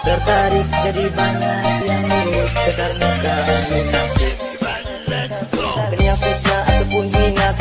tertarik jadi banyak yang lurus sekarang. Kamu cantik Let's go Ternyata ataupun minat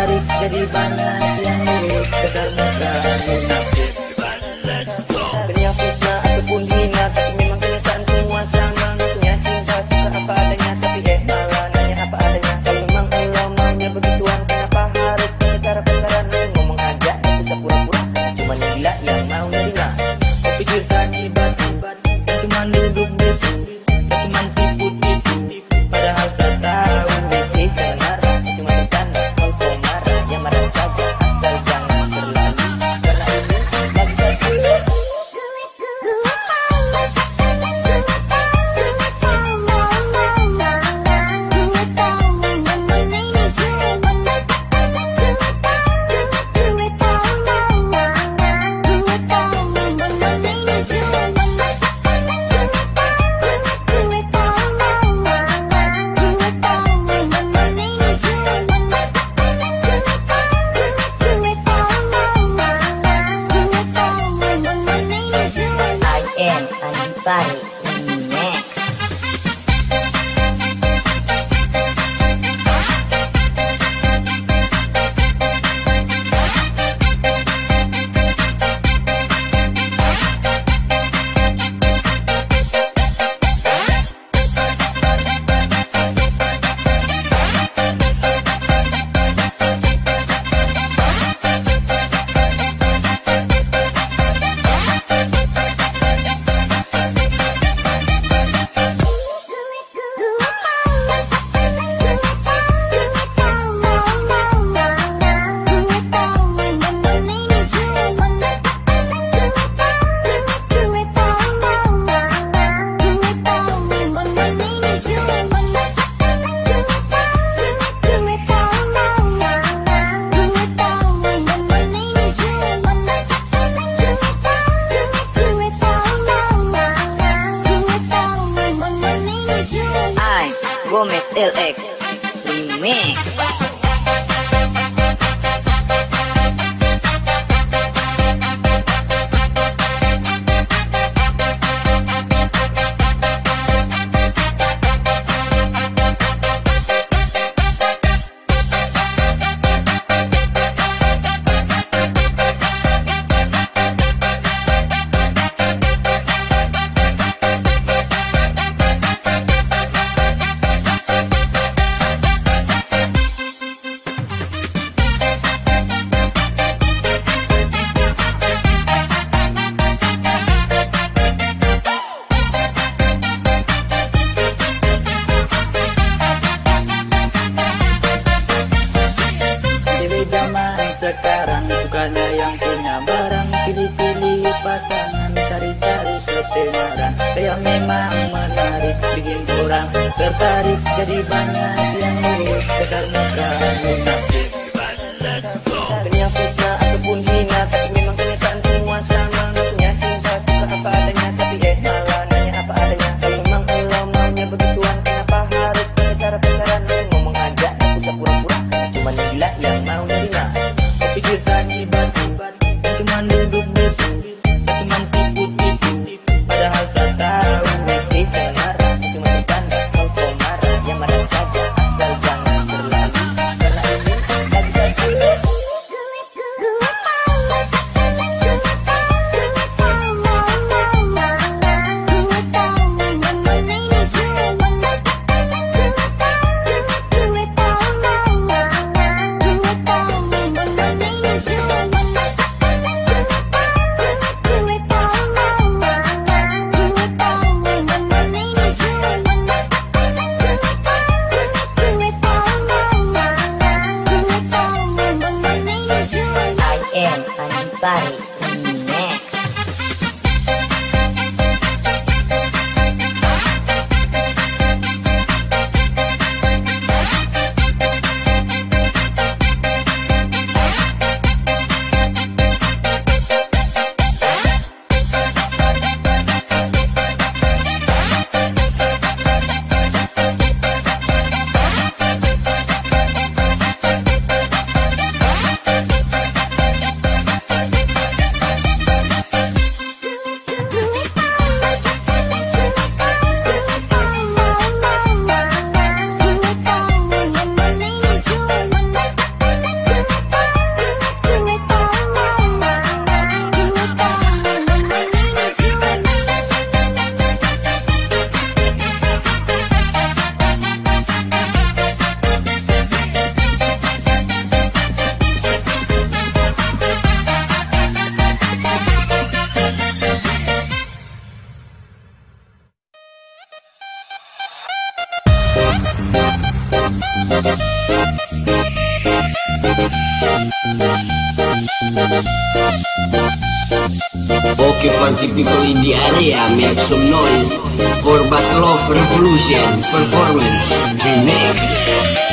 Jadi banyak yang Sekedar Occupancy people in the area make some noise for Baslov Revolution performance remix.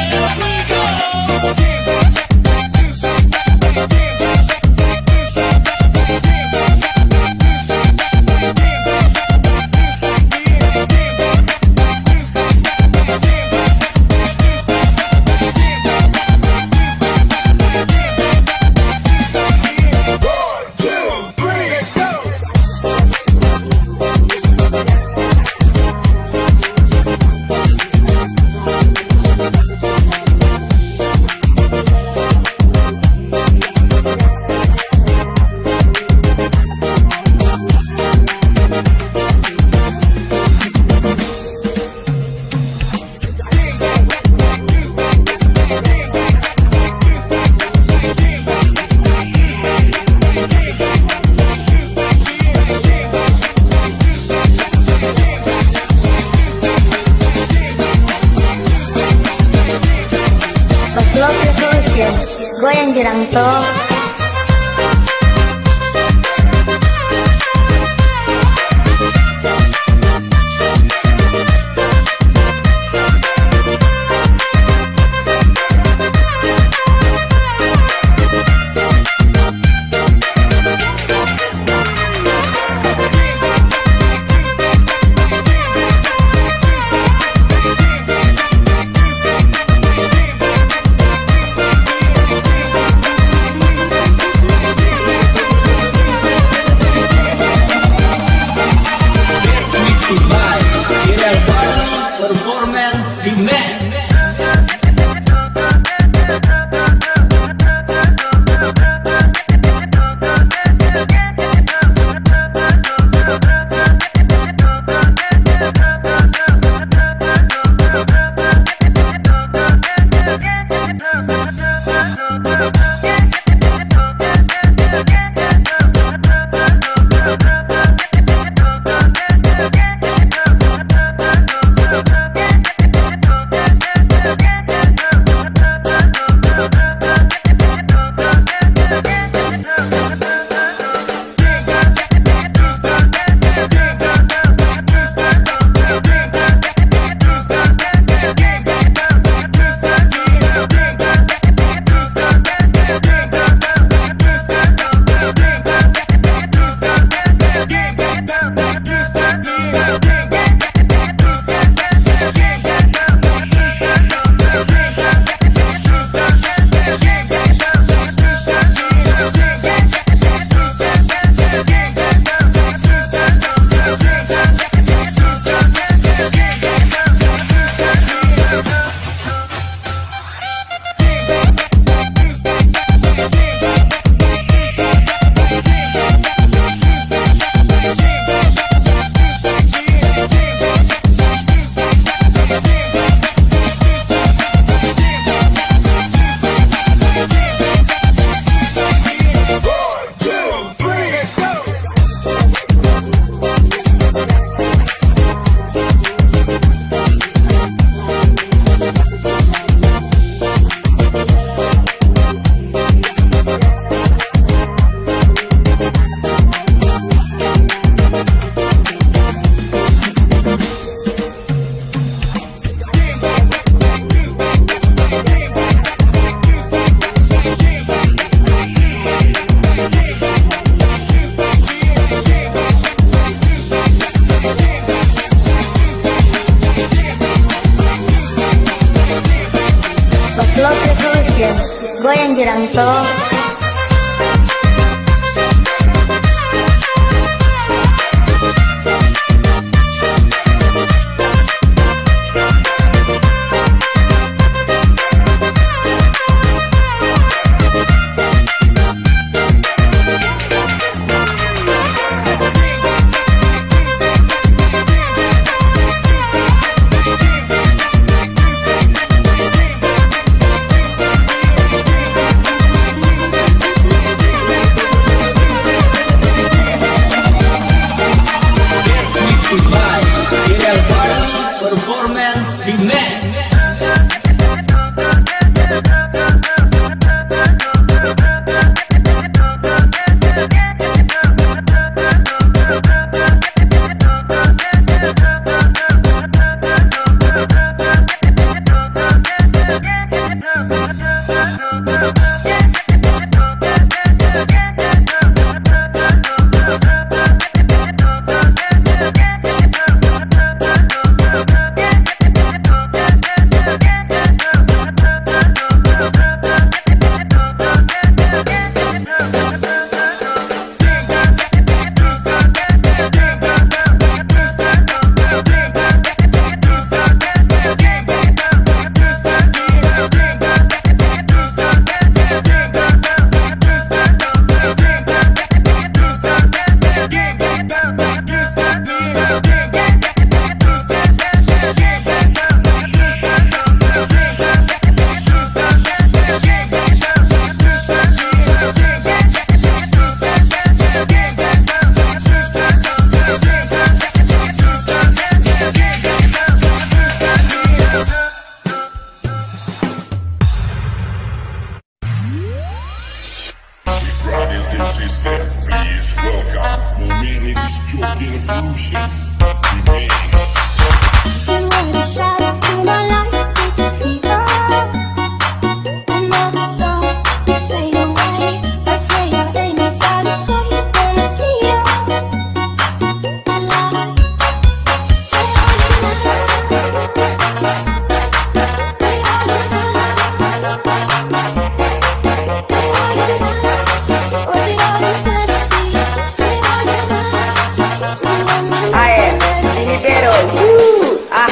So.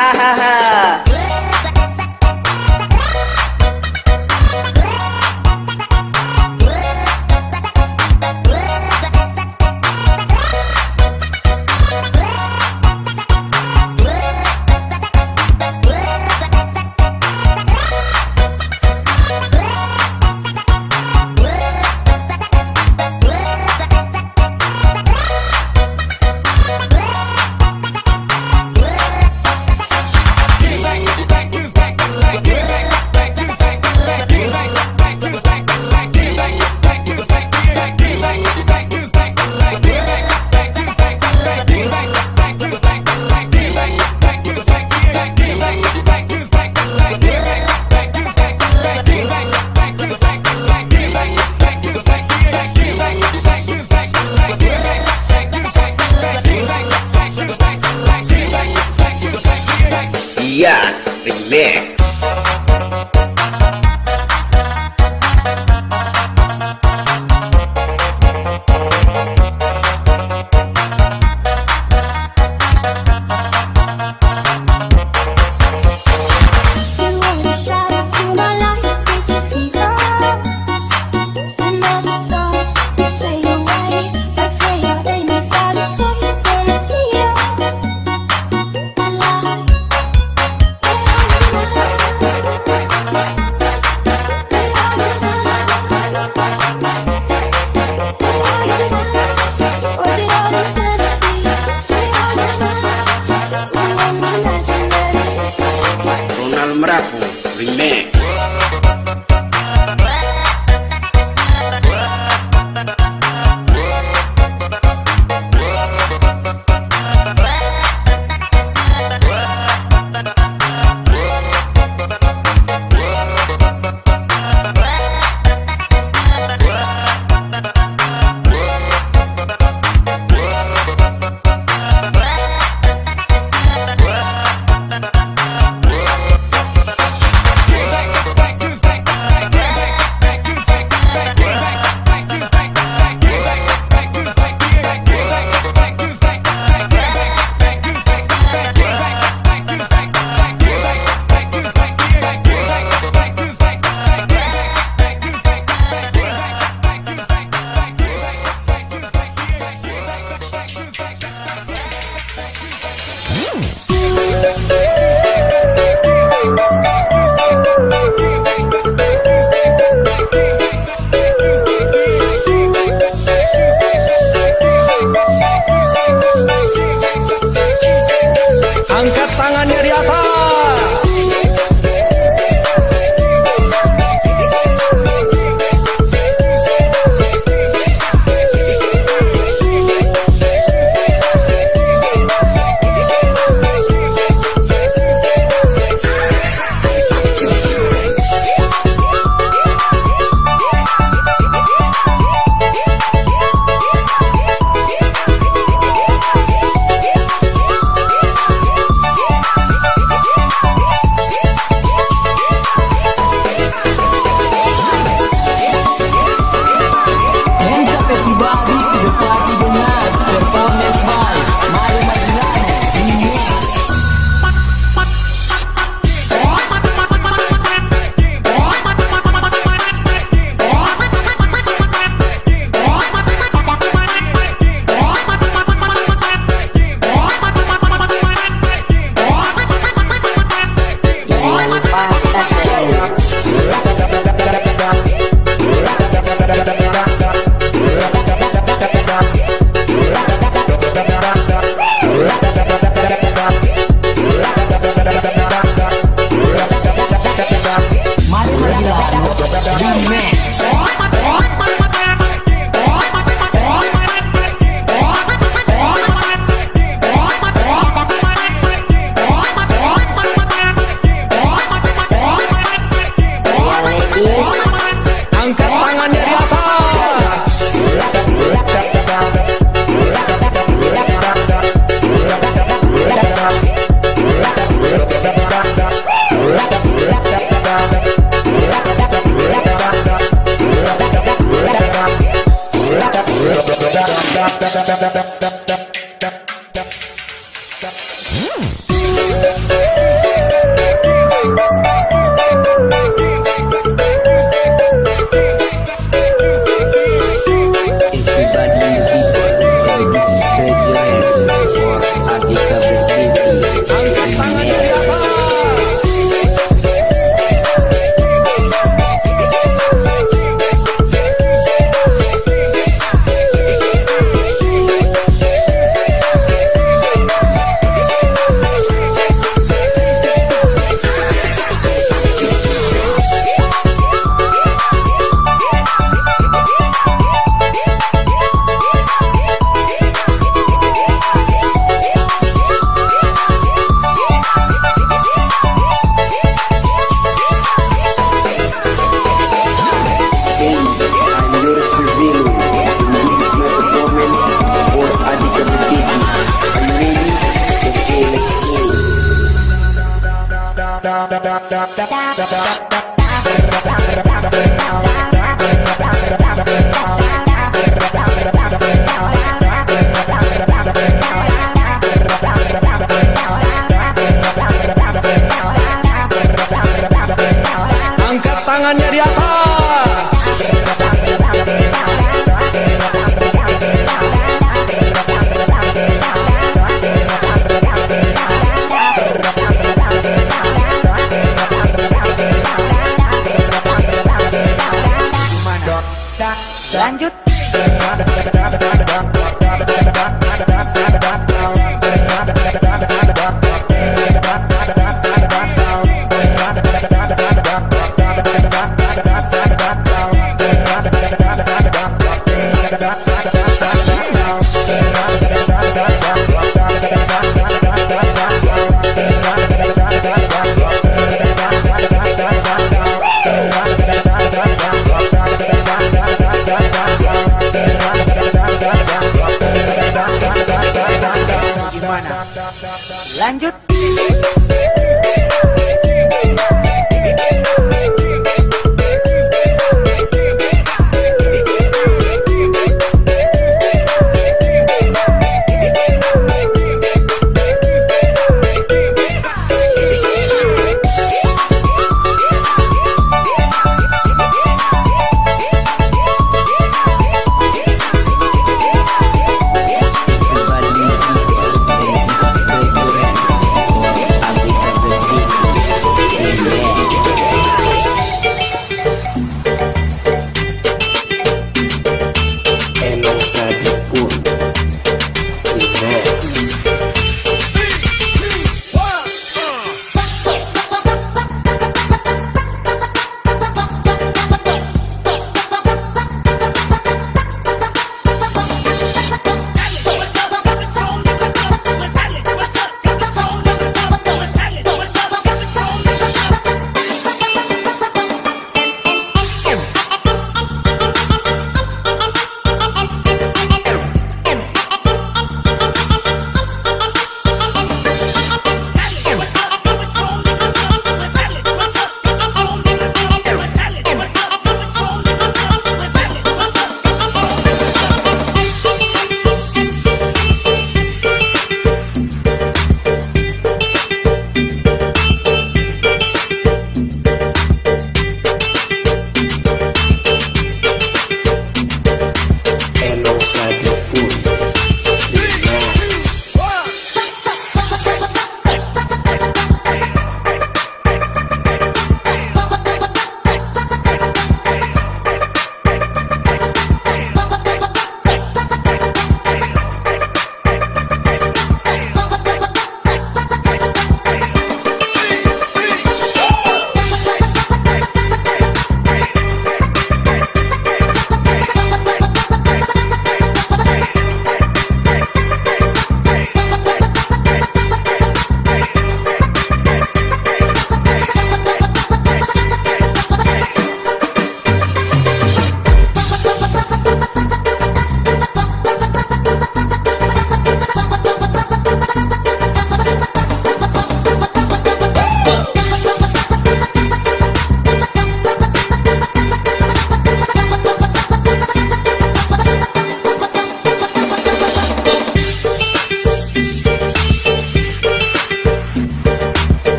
ha ha ha.